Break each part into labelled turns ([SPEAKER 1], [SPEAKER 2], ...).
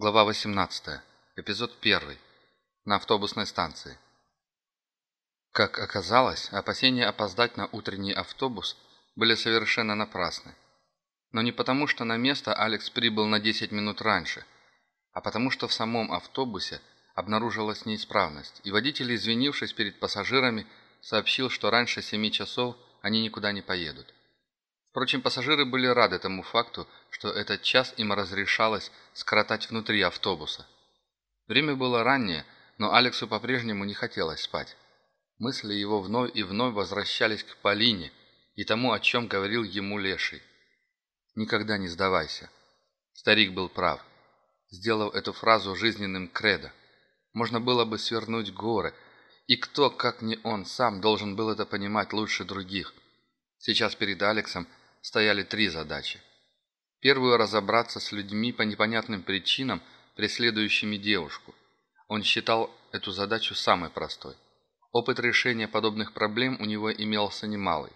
[SPEAKER 1] Глава 18. Эпизод 1. На автобусной станции. Как оказалось, опасения опоздать на утренний автобус были совершенно напрасны. Но не потому, что на место Алекс прибыл на 10 минут раньше, а потому что в самом автобусе обнаружилась неисправность, и водитель, извинившись перед пассажирами, сообщил, что раньше 7 часов они никуда не поедут. Впрочем, пассажиры были рады тому факту, что этот час им разрешалось скоротать внутри автобуса. Время было раннее, но Алексу по-прежнему не хотелось спать. Мысли его вновь и вновь возвращались к Полине и тому, о чем говорил ему Леший. «Никогда не сдавайся». Старик был прав. Сделав эту фразу жизненным кредо, можно было бы свернуть горы, и кто, как не он сам, должен был это понимать лучше других. Сейчас перед Алексом стояли три задачи. Первую – разобраться с людьми по непонятным причинам, преследующими девушку. Он считал эту задачу самой простой. Опыт решения подобных проблем у него имелся немалый.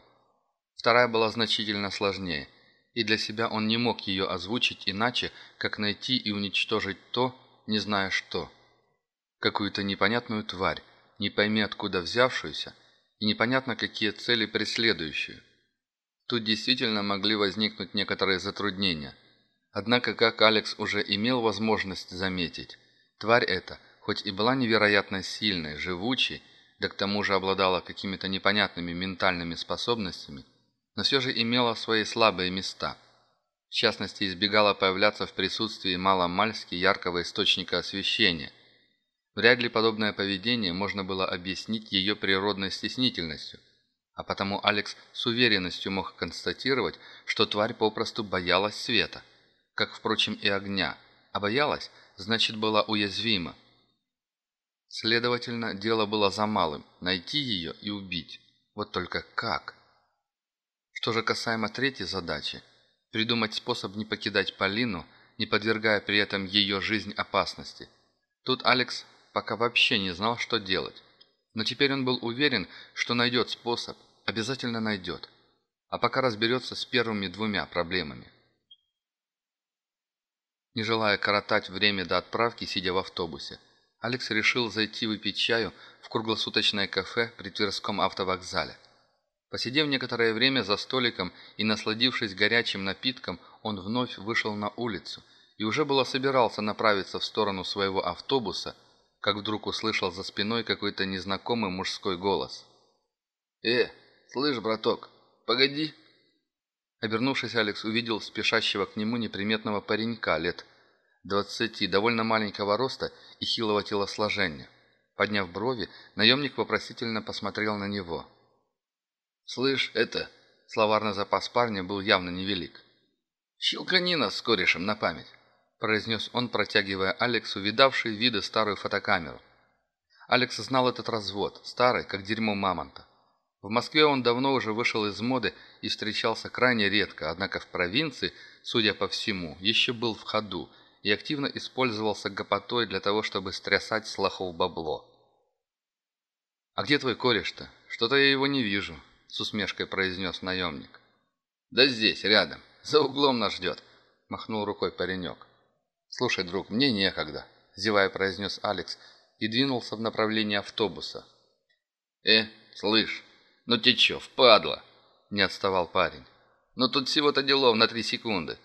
[SPEAKER 1] Вторая была значительно сложнее, и для себя он не мог ее озвучить иначе, как найти и уничтожить то, не зная что. Какую-то непонятную тварь, не пойми откуда взявшуюся, и непонятно какие цели преследующую. Тут действительно могли возникнуть некоторые затруднения. Однако, как Алекс уже имел возможность заметить, тварь эта, хоть и была невероятно сильной, живучей, да к тому же обладала какими-то непонятными ментальными способностями, но все же имела свои слабые места. В частности, избегала появляться в присутствии маломальски яркого источника освещения. Вряд ли подобное поведение можно было объяснить ее природной стеснительностью – а потому Алекс с уверенностью мог констатировать, что тварь попросту боялась света, как, впрочем, и огня, а боялась, значит, была уязвима. Следовательно, дело было за малым – найти ее и убить. Вот только как? Что же касаемо третьей задачи – придумать способ не покидать Полину, не подвергая при этом ее жизнь опасности. Тут Алекс пока вообще не знал, что делать. Но теперь он был уверен, что найдет способ, обязательно найдет. А пока разберется с первыми двумя проблемами. Не желая коротать время до отправки, сидя в автобусе, Алекс решил зайти выпить чаю в круглосуточное кафе при Тверском автовокзале. Посидев некоторое время за столиком и насладившись горячим напитком, он вновь вышел на улицу и уже было собирался направиться в сторону своего автобуса, как вдруг услышал за спиной какой-то незнакомый мужской голос. «Э, слышь, браток, погоди!» Обернувшись, Алекс увидел спешащего к нему неприметного паренька лет двадцати, довольно маленького роста и хилого телосложения. Подняв брови, наемник вопросительно посмотрел на него. «Слышь, это...» Словарный запас парня был явно невелик. «Щелканина с корешем на память произнес он, протягивая Алексу видавший виды старую фотокамеру. Алекс знал этот развод, старый, как дерьмо мамонта. В Москве он давно уже вышел из моды и встречался крайне редко, однако в провинции, судя по всему, еще был в ходу и активно использовался гопотой для того, чтобы стрясать с лохов бабло. «А где твой кореш-то? Что-то я его не вижу», — с усмешкой произнес наемник. «Да здесь, рядом, за углом нас ждет», — махнул рукой паренек. «Слушай, друг, мне некогда», – зевая произнес Алекс и двинулся в направлении автобуса. «Э, слышь, ну ты чё, впадло?» – не отставал парень. «Ну тут всего-то делов на три секунды».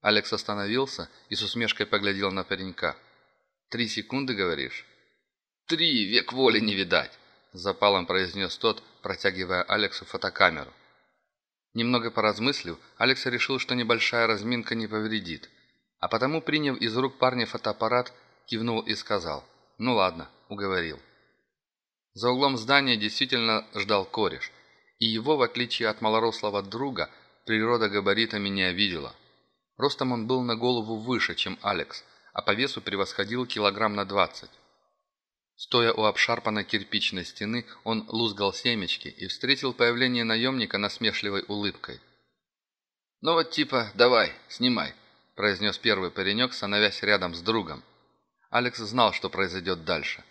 [SPEAKER 1] Алекс остановился и с усмешкой поглядел на паренька. «Три секунды, говоришь?» «Три, век воли не видать», – запалом произнес тот, протягивая Алексу фотокамеру. Немного поразмыслив, Алекс решил, что небольшая разминка не повредит – а потому, приняв из рук парня фотоаппарат, кивнул и сказал «Ну ладно, уговорил». За углом здания действительно ждал кореш, и его, в отличие от малорослого друга, природа габаритами не обидела. Ростом он был на голову выше, чем Алекс, а по весу превосходил килограмм на двадцать. Стоя у обшарпанной кирпичной стены, он лузгал семечки и встретил появление наемника насмешливой улыбкой. «Ну вот типа, давай, снимай произнес первый паренек, становясь рядом с другом. Алекс знал, что произойдет дальше,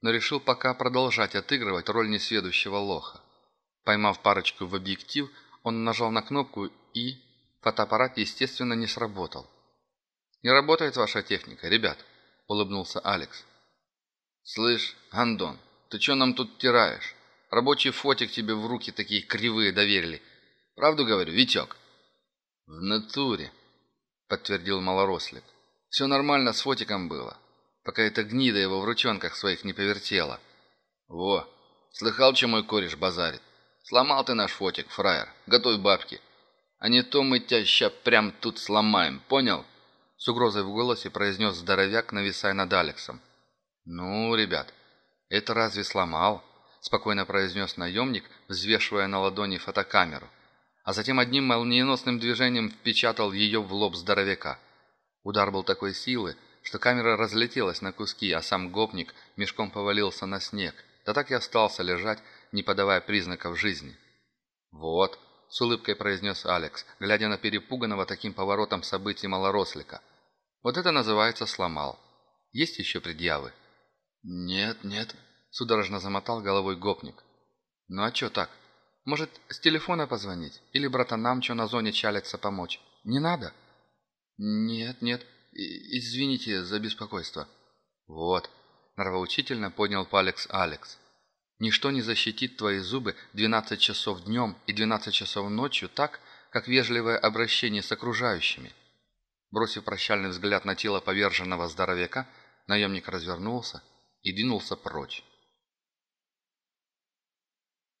[SPEAKER 1] но решил пока продолжать отыгрывать роль несведущего лоха. Поймав парочку в объектив, он нажал на кнопку и... Фотоаппарат, естественно, не сработал. «Не работает ваша техника, ребят», — улыбнулся Алекс. «Слышь, Андон, ты что нам тут тираешь? Рабочий фотик тебе в руки такие кривые доверили. Правду говорю, Витек?» «В натуре», — подтвердил малорослик. «Все нормально с фотиком было, пока эта гнида его в ручонках своих не повертела». «Во, слыхал, чем мой кореш базарит? Сломал ты наш фотик, фраер, готовь бабки. А не то мы тебя ща прям тут сломаем, понял?» С угрозой в голосе произнес здоровяк, нависая над Алексом. «Ну, ребят, это разве сломал?» спокойно произнес наемник, взвешивая на ладони фотокамеру, а затем одним молниеносным движением впечатал ее в лоб здоровяка. Удар был такой силы, что камера разлетелась на куски, а сам гопник мешком повалился на снег, да так и остался лежать, не подавая признаков жизни. «Вот», — с улыбкой произнес Алекс, глядя на перепуганного таким поворотом событий малорослика. «Вот это называется сломал. Есть еще предъявы?» «Нет, нет», Судорожно замотал головой гопник. «Ну а чё так? Может, с телефона позвонить? Или братанам чё на зоне чалится помочь? Не надо?» «Нет, нет. Извините за беспокойство». «Вот», — нравоучительно поднял палец Алекс. «Ничто не защитит твои зубы 12 часов днем и 12 часов ночью так, как вежливое обращение с окружающими». Бросив прощальный взгляд на тело поверженного здоровяка, наемник развернулся и двинулся прочь.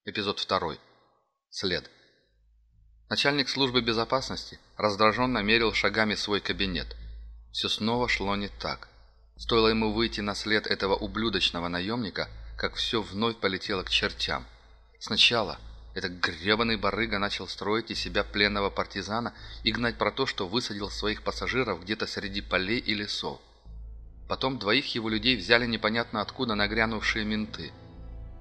[SPEAKER 1] Эпизод 2. След. Начальник службы безопасности раздраженно мерил шагами свой кабинет. Все снова шло не так. Стоило ему выйти на след этого ублюдочного наемника, как все вновь полетело к чертям. Сначала этот гребаный барыга начал строить из себя пленного партизана и гнать про то, что высадил своих пассажиров где-то среди полей и лесов. Потом двоих его людей взяли непонятно откуда нагрянувшие менты –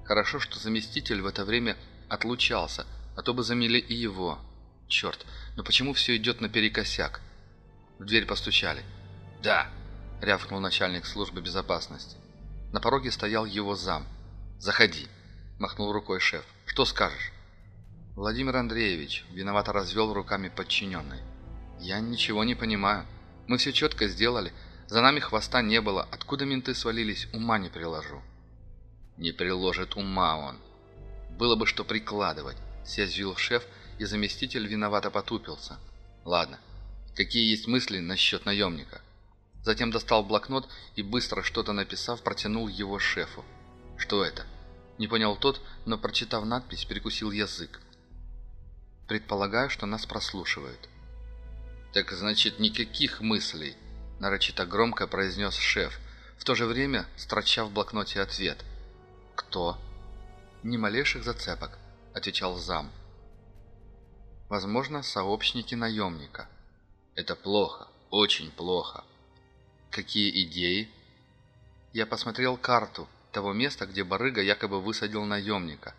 [SPEAKER 1] Хорошо, что заместитель в это время отлучался, а то бы замели и его. Черт, но почему все идет наперекосяк? В дверь постучали. «Да», — рявкнул начальник службы безопасности. На пороге стоял его зам. «Заходи», — махнул рукой шеф. «Что скажешь?» Владимир Андреевич виновато развел руками подчиненный. «Я ничего не понимаю. Мы все четко сделали. За нами хвоста не было. Откуда менты свалились, ума не приложу». Не приложит ума он. Было бы что прикладывать, съязвил шеф, и заместитель виновато потупился. Ладно, какие есть мысли насчет наемника? Затем достал блокнот и, быстро что-то написав, протянул его шефу. Что это? Не понял тот, но, прочитав надпись, перекусил язык. Предполагаю, что нас прослушивают. «Так значит, никаких мыслей», – нарочито громко произнес шеф, в то же время строча в блокноте ответ – «Кто?» «Ни малейших зацепок», — отвечал зам. «Возможно, сообщники наемника». «Это плохо, очень плохо». «Какие идеи?» Я посмотрел карту того места, где барыга якобы высадил наемника.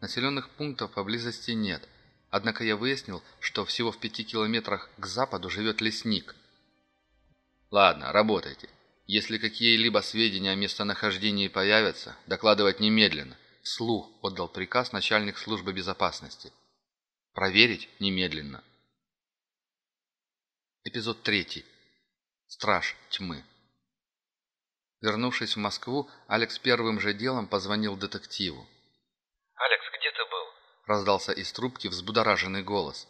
[SPEAKER 1] Населенных пунктов поблизости нет, однако я выяснил, что всего в пяти километрах к западу живет лесник. «Ладно, работайте. Если какие-либо сведения о местонахождении появятся, докладывать немедленно. Слух отдал приказ начальник службы безопасности. Проверить немедленно. Эпизод 3. Страж тьмы. Вернувшись в Москву, Алекс первым же делом позвонил детективу.
[SPEAKER 2] «Алекс, где ты был?»
[SPEAKER 1] – раздался из трубки взбудораженный голос.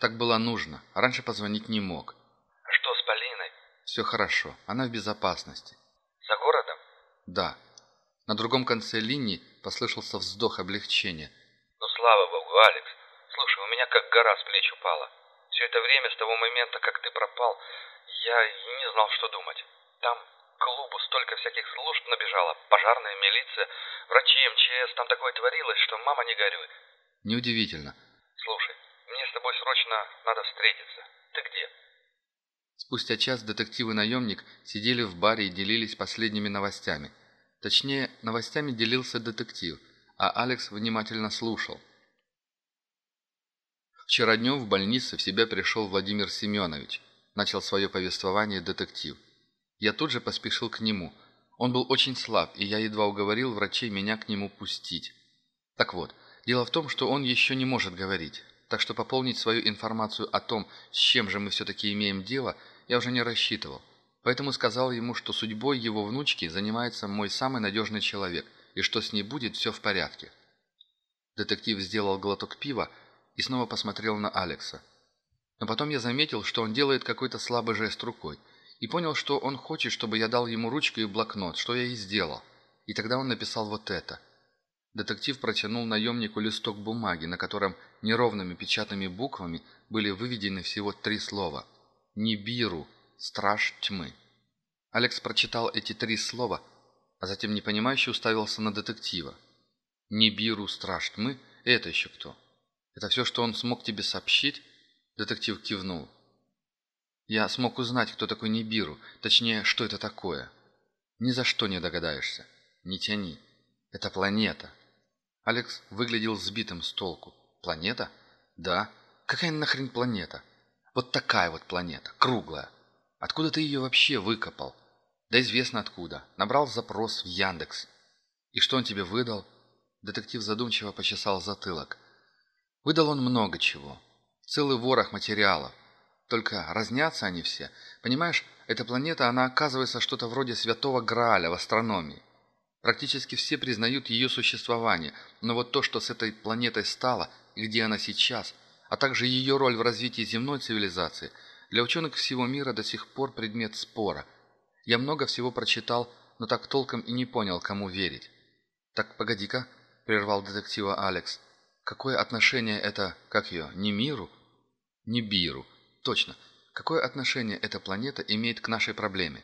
[SPEAKER 1] Так было нужно, раньше позвонить не мог. «Все хорошо. Она в безопасности».
[SPEAKER 2] «За городом?»
[SPEAKER 1] «Да». На другом конце линии послышался вздох облегчения.
[SPEAKER 2] «Ну, слава богу, Алекс. Слушай, у меня как гора с плеч упала. Все это время, с того момента, как ты пропал, я и не знал, что думать. Там к клубу столько всяких служб набежало. Пожарная, милиция, врачи, МЧС. Там такое творилось, что мама не горюй».
[SPEAKER 1] «Неудивительно».
[SPEAKER 2] «Слушай, мне с тобой срочно надо встретиться. Ты где?»
[SPEAKER 1] Спустя час детектив и наемник сидели в баре и делились последними новостями. Точнее, новостями делился детектив, а Алекс внимательно слушал. Вчера днем в больнице в себя пришел Владимир Семенович. Начал свое повествование детектив. Я тут же поспешил к нему. Он был очень слаб, и я едва уговорил врачей меня к нему пустить. Так вот, дело в том, что он еще не может говорить. Так что пополнить свою информацию о том, с чем же мы все-таки имеем дело – я уже не рассчитывал. Поэтому сказал ему, что судьбой его внучки занимается мой самый надежный человек, и что с ней будет все в порядке. Детектив сделал глоток пива и снова посмотрел на Алекса. Но потом я заметил, что он делает какой-то слабый жест рукой, и понял, что он хочет, чтобы я дал ему ручку и блокнот, что я и сделал. И тогда он написал вот это. Детектив протянул наемнику листок бумаги, на котором неровными печатными буквами были выведены всего три слова. «Нибиру. Страж тьмы». Алекс прочитал эти три слова, а затем непонимающе уставился на детектива. «Нибиру. Страж тьмы? Это еще кто?» «Это все, что он смог тебе сообщить?» Детектив кивнул. «Я смог узнать, кто такой Нибиру, точнее, что это такое. Ни за что не догадаешься. Не тяни. Это планета». Алекс выглядел сбитым с толку. «Планета? Да. Какая нахрен планета? Вот такая вот планета, круглая. Откуда ты ее вообще выкопал? Да известно откуда. Набрал запрос в Яндекс. И что он тебе выдал?» Детектив задумчиво почесал затылок. Выдал он много чего. Целый ворох материалов. Только разнятся они все. Понимаешь, эта планета, она оказывается что-то вроде святого Грааля в астрономии. Практически все признают ее существование, но вот то, что с этой планетой стало и где она сейчас, а также ее роль в развитии земной цивилизации, для ученых всего мира до сих пор предмет спора. Я много всего прочитал, но так толком и не понял, кому верить. «Так, погоди-ка», — прервал детектива Алекс, — «какое отношение это, как ее, не миру?» «Не биру. Точно. Какое отношение эта планета имеет к нашей проблеме?»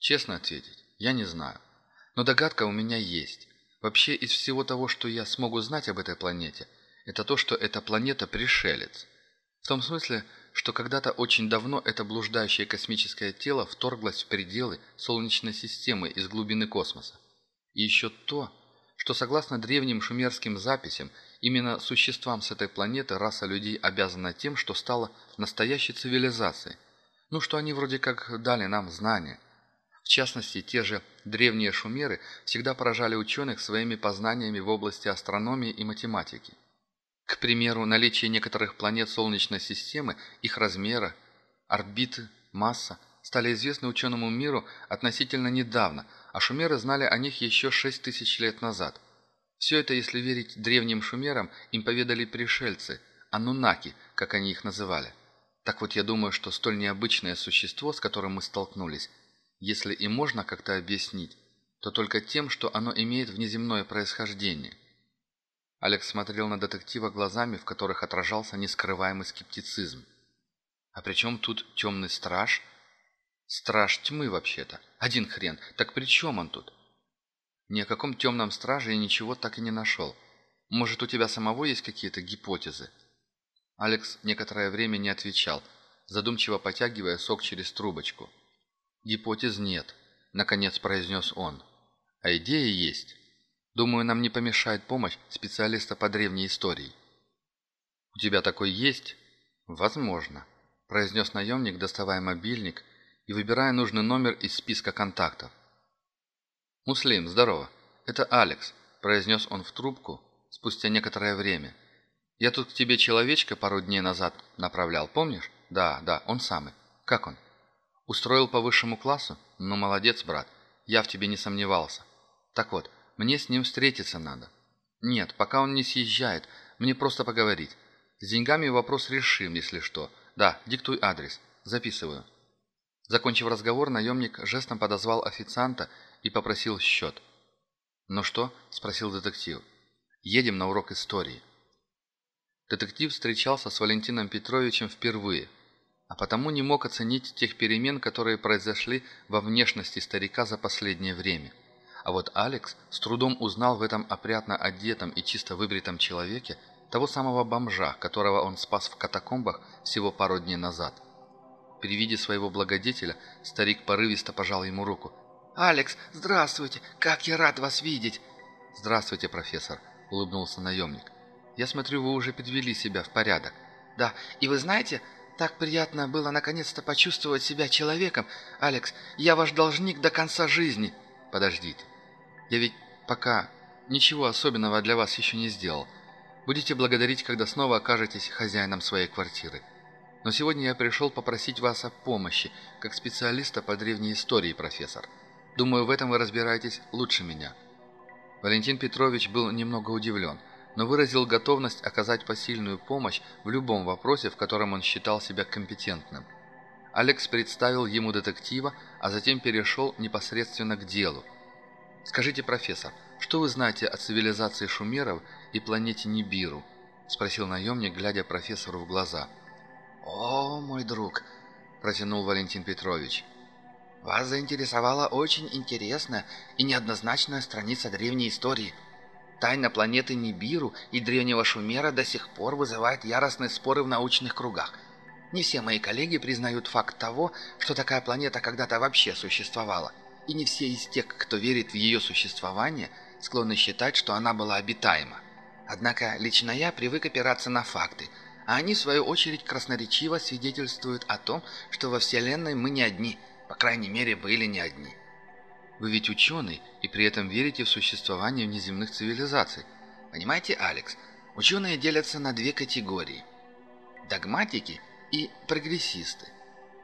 [SPEAKER 1] «Честно ответить, я не знаю. Но догадка у меня есть. Вообще, из всего того, что я смогу знать об этой планете, это то, что эта планета – пришелец. В том смысле, что когда-то очень давно это блуждающее космическое тело вторглось в пределы Солнечной системы из глубины космоса. И еще то, что согласно древним шумерским записям, именно существам с этой планеты раса людей обязана тем, что стала настоящей цивилизацией. Ну, что они вроде как дали нам знания. В частности, те же древние шумеры всегда поражали ученых своими познаниями в области астрономии и математики. К примеру, наличие некоторых планет Солнечной системы, их размера, орбиты, масса стали известны ученому миру относительно недавно, а шумеры знали о них еще 6 тысяч лет назад. Все это, если верить древним шумерам, им поведали пришельцы, анунаки, как они их называли. Так вот, я думаю, что столь необычное существо, с которым мы столкнулись, если и можно как-то объяснить, то только тем, что оно имеет внеземное происхождение. Алекс смотрел на детектива глазами, в которых отражался нескрываемый скептицизм. «А при чем тут темный страж?» «Страж тьмы, вообще-то. Один хрен. Так при чем он тут?» «Ни о каком темном страже я ничего так и не нашел. Может, у тебя самого есть какие-то гипотезы?» Алекс некоторое время не отвечал, задумчиво потягивая сок через трубочку. «Гипотез нет», — наконец произнес он. «А идея есть. Думаю, нам не помешает помощь специалиста по древней истории». «У тебя такой есть?» «Возможно», — произнес наемник, доставая мобильник и выбирая нужный номер из списка контактов. «Муслим, здорово. Это Алекс», — произнес он в трубку спустя некоторое время. «Я тут к тебе человечка пару дней назад направлял, помнишь? Да, да, он самый. Как он?» Устроил по высшему классу? Ну, молодец, брат. Я в тебе не сомневался. Так вот, мне с ним встретиться надо. Нет, пока он не съезжает, мне просто поговорить. С деньгами вопрос решим, если что. Да, диктуй адрес. Записываю. Закончив разговор, наемник жестом подозвал официанта и попросил счет. «Ну что?» – спросил детектив. «Едем на урок истории». Детектив встречался с Валентином Петровичем впервые – а потому не мог оценить тех перемен, которые произошли во внешности старика за последнее время. А вот Алекс с трудом узнал в этом опрятно одетом и чисто выбритом человеке того самого бомжа, которого он спас в катакомбах всего пару дней назад. При виде своего благодетеля старик порывисто пожал ему руку. «Алекс, здравствуйте! Как я рад вас видеть!» «Здравствуйте, профессор!» – улыбнулся наемник. «Я смотрю, вы уже подвели себя в порядок». «Да, и вы знаете, так приятно было наконец-то почувствовать себя человеком. Алекс, я ваш должник до конца жизни. Подождите. Я ведь пока ничего особенного для вас еще не сделал. Будете благодарить, когда снова окажетесь хозяином своей квартиры. Но сегодня я пришел попросить вас о помощи, как специалиста по древней истории, профессор. Думаю, в этом вы разбираетесь лучше меня». Валентин Петрович был немного удивлен, но выразил готовность оказать посильную помощь в любом вопросе, в котором он считал себя компетентным. Алекс представил ему детектива, а затем перешел непосредственно к делу. «Скажите, профессор, что вы знаете о цивилизации шумеров и планете Нибиру?» – спросил наемник, глядя профессору в глаза.
[SPEAKER 3] «О, мой друг!» – протянул Валентин Петрович. «Вас заинтересовала очень интересная и неоднозначная страница древней истории. Тайна планеты Нибиру и древнего Шумера до сих пор вызывает яростные споры в научных кругах. Не все мои коллеги признают факт того, что такая планета когда-то вообще существовала. И не все из тех, кто верит в ее существование, склонны считать, что она была обитаема. Однако лично я привык опираться на факты, а они, в свою очередь, красноречиво свидетельствуют о том, что во Вселенной мы не одни, по крайней мере, были не одни.
[SPEAKER 1] Вы ведь ученый, и при этом верите в существование внеземных цивилизаций.
[SPEAKER 3] Понимаете, Алекс, ученые делятся на две категории. Догматики – и прогрессисты.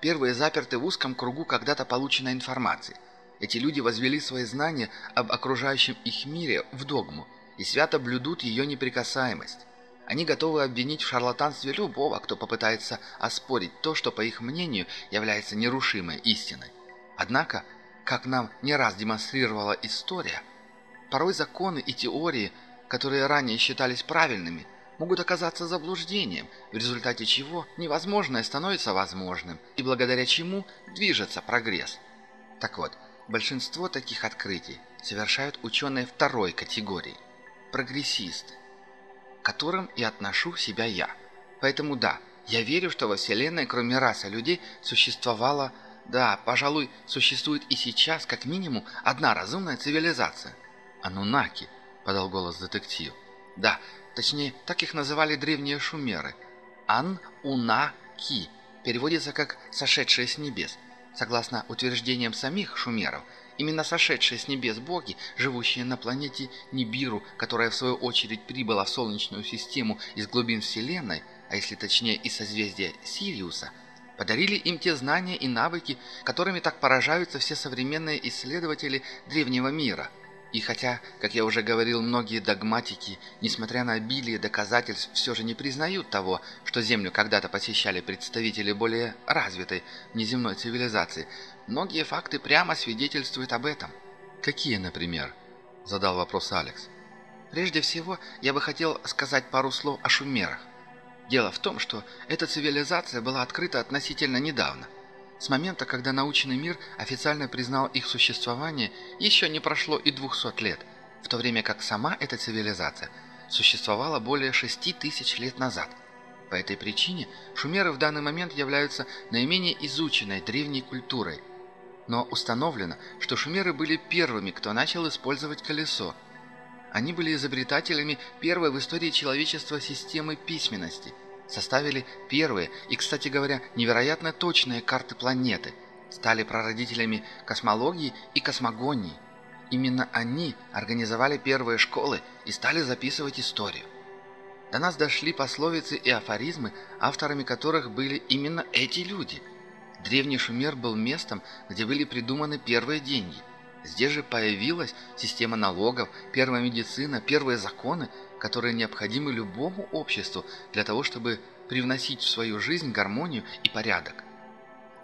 [SPEAKER 3] Первые заперты в узком кругу когда-то полученной информации. Эти люди возвели свои знания об окружающем их мире в догму и свято блюдут ее неприкасаемость. Они готовы обвинить в шарлатанстве любого, кто попытается оспорить то, что, по их мнению, является нерушимой истиной. Однако, как нам не раз демонстрировала история, порой законы и теории, которые ранее считались правильными – могут оказаться заблуждением, в результате чего невозможное становится возможным, и благодаря чему движется прогресс. Так вот, большинство таких открытий совершают ученые второй категории – прогрессисты, к которым и отношу себя я. Поэтому да, я верю, что во Вселенной, кроме расы людей, существовала, да, пожалуй, существует и сейчас, как минимум, одна разумная цивилизация.
[SPEAKER 1] «Анунаки», – подал голос детектив.
[SPEAKER 3] «Да, Точнее, так их называли древние шумеры. Ан-Уна-Ки переводится как «сошедшие с небес». Согласно утверждениям самих шумеров, именно сошедшие с небес боги, живущие на планете Нибиру, которая в свою очередь прибыла в Солнечную систему из глубин Вселенной, а если точнее из созвездия Сириуса, подарили им те знания и навыки, которыми так поражаются все современные исследователи древнего мира – и хотя, как я уже говорил, многие догматики, несмотря на обилие доказательств, все же не признают того, что Землю когда-то посещали представители более развитой внеземной цивилизации, многие факты прямо свидетельствуют об этом.
[SPEAKER 1] «Какие, например?» – задал вопрос Алекс.
[SPEAKER 3] «Прежде всего, я бы хотел сказать пару слов о шумерах. Дело в том, что эта цивилизация была открыта относительно недавно – с момента, когда научный мир официально признал их существование, еще не прошло и 200 лет, в то время как сама эта цивилизация существовала более 6 тысяч лет назад. По этой причине шумеры в данный момент являются наименее изученной древней культурой. Но установлено, что шумеры были первыми, кто начал использовать колесо. Они были изобретателями первой в истории человечества системы письменности – составили первые и, кстати говоря, невероятно точные карты планеты, стали прародителями космологии и космогонии. Именно они организовали первые школы и стали записывать историю. До нас дошли пословицы и афоризмы, авторами которых были именно эти люди. Древний Шумер был местом, где были придуманы первые деньги. Здесь же появилась система налогов, первая медицина, первые законы, которые необходимы любому обществу для того, чтобы привносить в свою жизнь гармонию и порядок.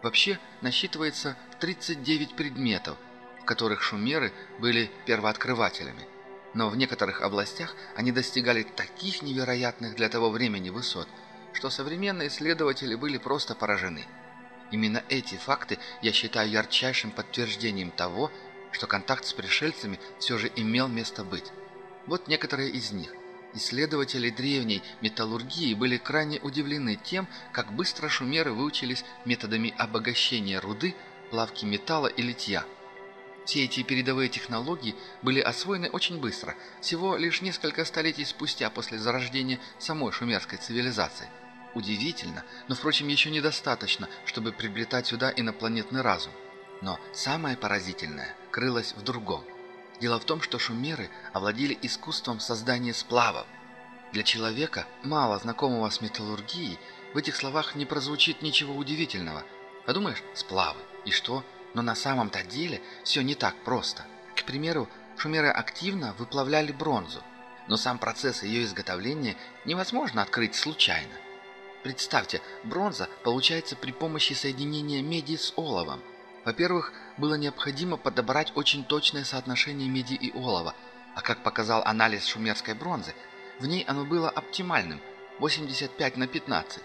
[SPEAKER 3] Вообще насчитывается 39 предметов, в которых шумеры были первооткрывателями. Но в некоторых областях они достигали таких невероятных для того времени высот, что современные исследователи были просто поражены. Именно эти факты я считаю ярчайшим подтверждением того, что контакт с пришельцами все же имел место быть. Вот некоторые из них – Исследователи древней металлургии были крайне удивлены тем, как быстро шумеры выучились методами обогащения руды, плавки металла и литья. Все эти передовые технологии были освоены очень быстро, всего лишь несколько столетий спустя после зарождения самой шумерской цивилизации. Удивительно, но, впрочем, еще недостаточно, чтобы приобретать сюда инопланетный разум. Но самое поразительное крылось в другом – Дело в том, что шумеры овладели искусством создания сплавов. Для человека, мало знакомого с металлургией, в этих словах не прозвучит ничего удивительного. Подумаешь, сплавы. И что? Но на самом-то деле все не так просто. К примеру, шумеры активно выплавляли бронзу, но сам процесс ее изготовления невозможно открыть случайно. Представьте, бронза получается при помощи соединения меди с оловом. Во-первых, было необходимо подобрать очень точное соотношение меди и олова, а как показал анализ шумерской бронзы, в ней оно было оптимальным – 85 на 15.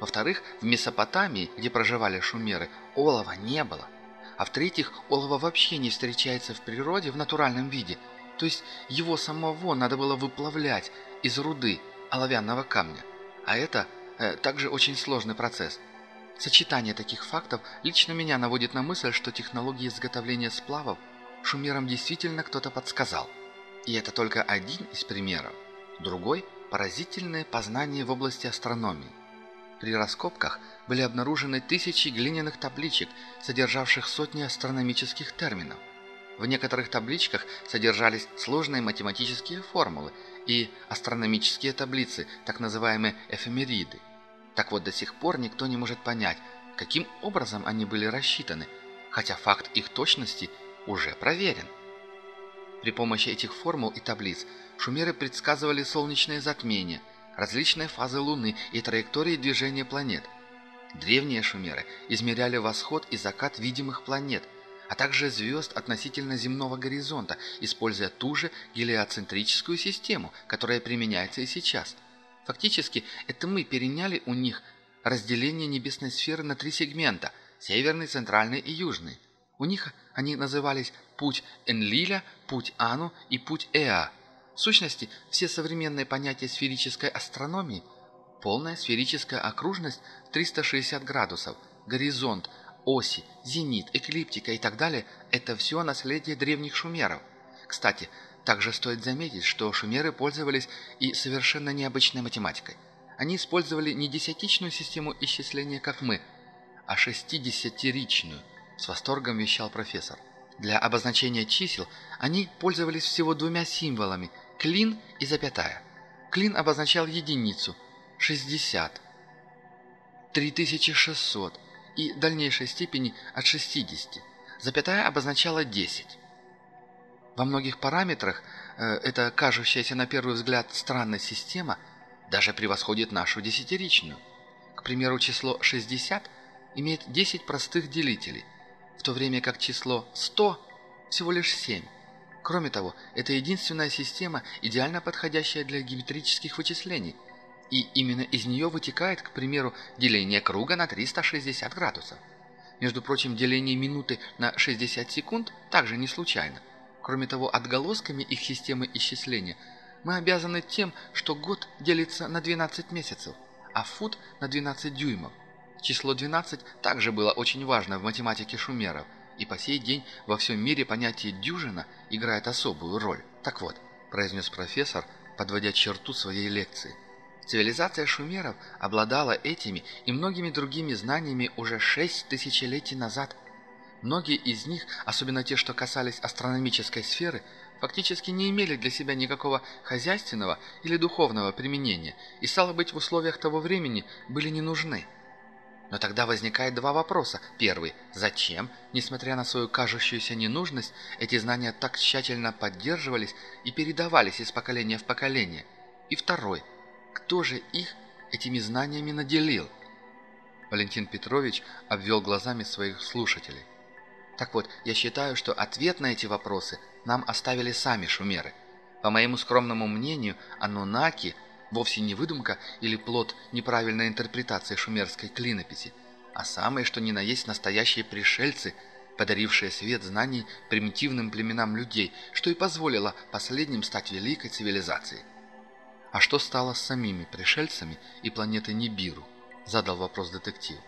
[SPEAKER 3] Во-вторых, в Месопотамии, где проживали шумеры, олова не было. А в-третьих, олово вообще не встречается в природе в натуральном виде, то есть его самого надо было выплавлять из руды оловянного камня. А это Э, также очень сложный процесс. Сочетание таких фактов лично меня наводит на мысль, что технологии изготовления сплавов шумерам действительно кто-то подсказал. И это только один из примеров. Другой – поразительное познание в области астрономии. При раскопках были обнаружены тысячи глиняных табличек, содержавших сотни астрономических терминов. В некоторых табличках содержались сложные математические формулы – и астрономические таблицы, так называемые эфемериды. Так вот, до сих пор никто не может понять, каким образом они были рассчитаны, хотя факт их точности уже проверен. При помощи этих формул и таблиц шумеры предсказывали солнечные затмения, различные фазы Луны и траектории движения планет. Древние шумеры измеряли восход и закат видимых планет, а также звезд относительно земного горизонта, используя ту же гелиоцентрическую систему, которая применяется и сейчас. Фактически, это мы переняли у них разделение небесной сферы на три сегмента – северный, центральный и южный. У них они назывались путь Энлиля, путь Ану и путь Эа. В сущности, все современные понятия сферической астрономии – полная сферическая окружность 360 градусов, горизонт – оси, зенит, эклиптика и так далее – это все наследие древних шумеров. Кстати, также стоит заметить, что шумеры пользовались и совершенно необычной математикой. Они использовали не десятичную систему исчисления, как мы, а шестидесятиричную, с восторгом вещал профессор. Для обозначения чисел они пользовались всего двумя символами – клин и запятая. Клин обозначал единицу – 60, 3600, и дальнейшей степени от 60. Запятая обозначала 10. Во многих параметрах э, эта кажущаяся на первый взгляд странная система даже превосходит нашу десятиричную. К примеру, число 60 имеет 10 простых делителей, в то время как число 100 всего лишь 7. Кроме того, это единственная система, идеально подходящая для геометрических вычислений – и именно из нее вытекает, к примеру, деление круга на 360 градусов. Между прочим, деление минуты на 60 секунд также не случайно. Кроме того, отголосками их системы исчисления мы обязаны тем, что год делится на 12 месяцев, а фут на 12 дюймов. Число 12 также было очень важно в математике шумеров, и по сей день во всем мире понятие «дюжина» играет особую роль. Так вот, произнес профессор, подводя черту своей лекции, Цивилизация шумеров обладала этими и многими другими знаниями уже шесть тысячелетий назад. Многие из них, особенно те, что касались астрономической сферы, фактически не имели для себя никакого хозяйственного или духовного применения и, стало быть, в условиях того времени были не нужны. Но тогда возникает два вопроса. Первый – зачем, несмотря на свою кажущуюся ненужность, эти знания так тщательно поддерживались и передавались из поколения в поколение? И второй – кто же их этими знаниями наделил? Валентин Петрович обвел глазами своих слушателей. Так вот, я считаю, что ответ на эти вопросы нам оставили сами шумеры. По моему скромному мнению, анунаки вовсе не выдумка или плод неправильной интерпретации шумерской клинописи, а самые что ни на есть настоящие пришельцы, подарившие свет знаний примитивным племенам людей, что и позволило последним стать великой цивилизацией. «А что стало с самими пришельцами и планетой Нибиру?» – задал вопрос детектив.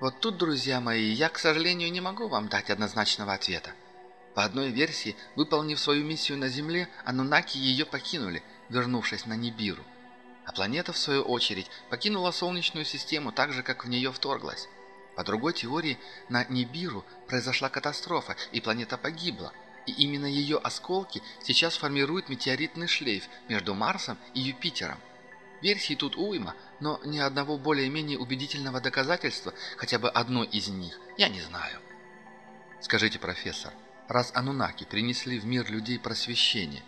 [SPEAKER 3] «Вот тут, друзья мои, я, к сожалению, не могу вам дать однозначного ответа. По одной версии, выполнив свою миссию на Земле, анунаки ее покинули, вернувшись на Нибиру. А планета, в свою очередь, покинула Солнечную систему так же, как в нее вторглась. По другой теории, на Нибиру произошла катастрофа, и планета погибла – и именно ее осколки сейчас формируют метеоритный шлейф между Марсом и Юпитером. Версий тут уйма, но ни одного более-менее убедительного доказательства, хотя бы одно из них, я не знаю.
[SPEAKER 1] Скажите, профессор, раз анунаки принесли в мир людей просвещение,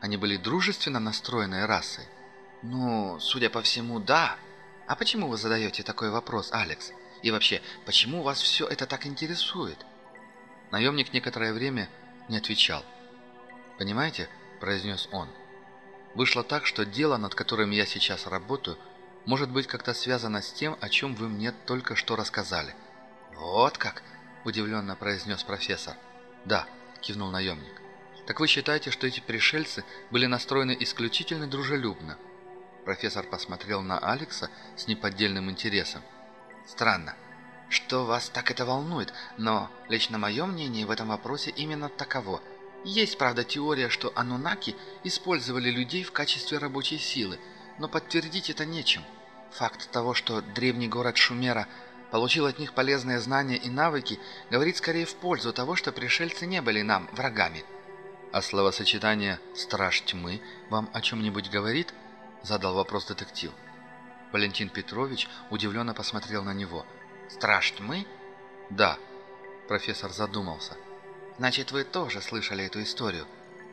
[SPEAKER 1] они были дружественно настроенной расой?
[SPEAKER 3] Ну, судя по всему, да. А почему вы задаете такой вопрос, Алекс? И вообще, почему вас все это так интересует?
[SPEAKER 1] Наемник некоторое время не отвечал. «Понимаете?» – произнес он. «Вышло так, что дело, над которым я сейчас работаю, может быть как-то связано с тем, о чем вы мне только что рассказали».
[SPEAKER 3] «Вот как?» – удивленно произнес профессор.
[SPEAKER 1] «Да», – кивнул наемник. «Так вы считаете, что эти пришельцы были настроены исключительно дружелюбно?» Профессор посмотрел на Алекса с неподдельным интересом.
[SPEAKER 3] «Странно, что вас так это волнует, но лично мое мнение в этом вопросе именно таково. Есть, правда, теория, что анунаки использовали людей в качестве рабочей силы, но подтвердить это нечем. Факт того, что древний город Шумера – получил от них полезные знания и навыки, говорит скорее в пользу того, что пришельцы не были нам врагами.
[SPEAKER 1] «А словосочетание «страж тьмы» вам о чем-нибудь говорит?» – задал вопрос детектив. Валентин Петрович удивленно посмотрел на него.
[SPEAKER 3] «Страж тьмы?»
[SPEAKER 1] «Да», – профессор задумался.
[SPEAKER 3] «Значит, вы тоже слышали эту историю?»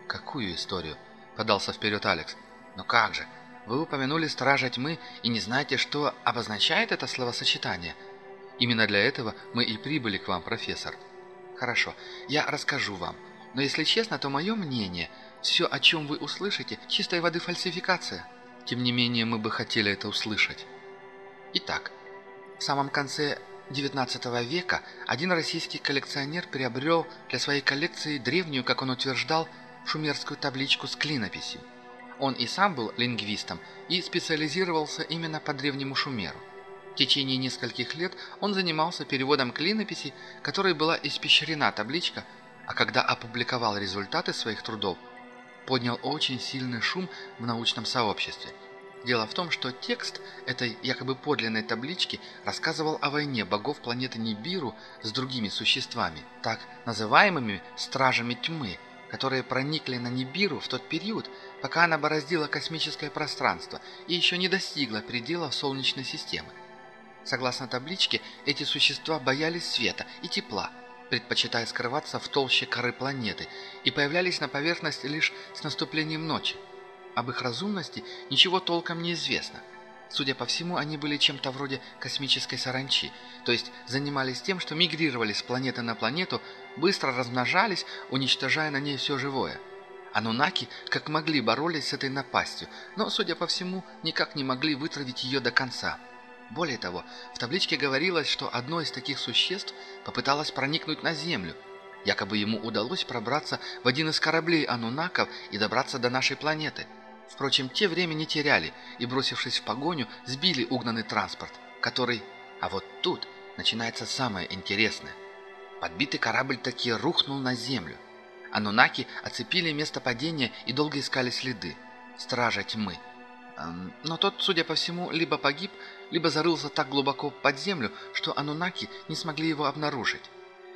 [SPEAKER 1] «Какую историю?» – подался вперед Алекс.
[SPEAKER 3] «Ну как же, вы упомянули Стража Тьмы и не знаете, что обозначает это словосочетание?»
[SPEAKER 1] Именно для этого мы и прибыли к вам, профессор.
[SPEAKER 3] Хорошо, я расскажу вам. Но если честно, то мое мнение, все, о чем вы услышите, чистой воды фальсификация.
[SPEAKER 1] Тем не менее, мы бы хотели это услышать.
[SPEAKER 3] Итак, в самом конце XIX века один российский коллекционер приобрел для своей коллекции древнюю, как он утверждал, шумерскую табличку с клинописью. Он и сам был лингвистом и специализировался именно по древнему шумеру. В течение нескольких лет он занимался переводом клинописи, которой была испещрена табличка, а когда опубликовал результаты своих трудов, поднял очень сильный шум в научном сообществе. Дело в том, что текст этой якобы подлинной таблички рассказывал о войне богов планеты Нибиру с другими существами, так называемыми «стражами тьмы», которые проникли на Нибиру в тот период, пока она бороздила космическое пространство и еще не достигла пределов Солнечной системы. Согласно табличке, эти существа боялись света и тепла, предпочитая скрываться в толще коры планеты, и появлялись на поверхности лишь с наступлением ночи. Об их разумности ничего толком не известно. Судя по всему, они были чем-то вроде космической саранчи, то есть занимались тем, что мигрировали с планеты на планету, быстро размножались, уничтожая на ней все живое. Анунаки как могли боролись с этой напастью, но, судя по всему, никак не могли вытравить ее до конца – более того, в табличке говорилось, что одно из таких существ попыталось проникнуть на Землю. Якобы ему удалось пробраться в один из кораблей анунаков и добраться до нашей планеты. Впрочем, те время не теряли и, бросившись в погоню, сбили угнанный транспорт, который... А вот тут начинается самое интересное. Подбитый корабль таки рухнул на Землю. Анунаки оцепили место падения и долго искали следы. Стража тьмы – но тот, судя по всему, либо погиб, либо зарылся так глубоко под землю, что анунаки не смогли его обнаружить.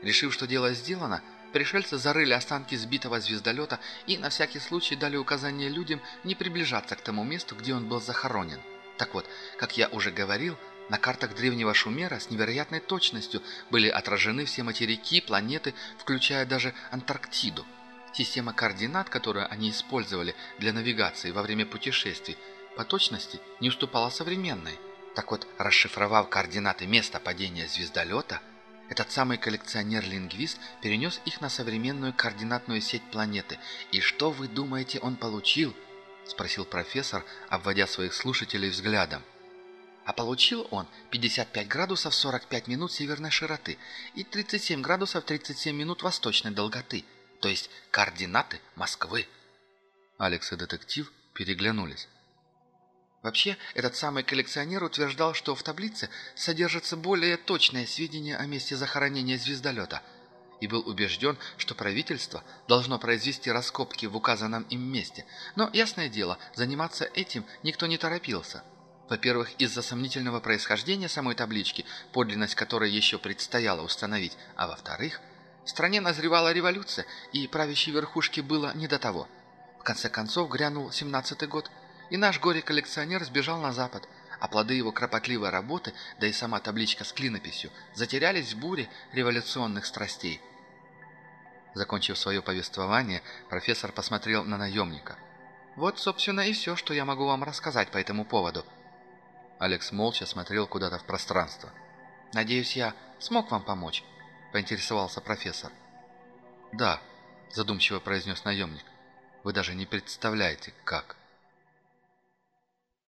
[SPEAKER 3] Решив, что дело сделано, пришельцы зарыли останки сбитого звездолета и на всякий случай дали указание людям не приближаться к тому месту, где он был захоронен. Так вот, как я уже говорил, на картах древнего Шумера с невероятной точностью были отражены все материки, планеты, включая даже Антарктиду. Система координат, которую они использовали для навигации во время путешествий, по точности не уступала современной. Так вот, расшифровав координаты места падения звездолета, этот самый коллекционер-лингвист перенес их на современную координатную сеть планеты. И что вы думаете он получил? Спросил профессор, обводя своих слушателей взглядом. А получил он 55 градусов 45 минут северной широты и 37 градусов 37 минут восточной долготы, то есть координаты Москвы.
[SPEAKER 1] Алекс и детектив переглянулись.
[SPEAKER 3] Вообще, этот самый коллекционер утверждал, что в таблице содержатся более точные сведения о месте захоронения звездолета, и был убежден, что правительство должно произвести раскопки в указанном им месте. Но, ясное дело, заниматься этим никто не торопился. Во-первых, из-за сомнительного происхождения самой таблички, подлинность которой еще предстояло установить, а во-вторых, в стране назревала революция, и правящей верхушке было не до того. В конце концов, грянул 17-й год – и наш горе-коллекционер сбежал на запад, а плоды его кропотливой работы, да и сама табличка с клинописью, затерялись в буре революционных страстей. Закончив свое повествование, профессор посмотрел на наемника. «Вот, собственно, и все, что я могу вам рассказать по этому поводу».
[SPEAKER 1] Алекс молча смотрел куда-то в пространство.
[SPEAKER 3] «Надеюсь, я смог вам помочь?» – поинтересовался профессор.
[SPEAKER 1] «Да», – задумчиво произнес наемник. «Вы даже не представляете, как».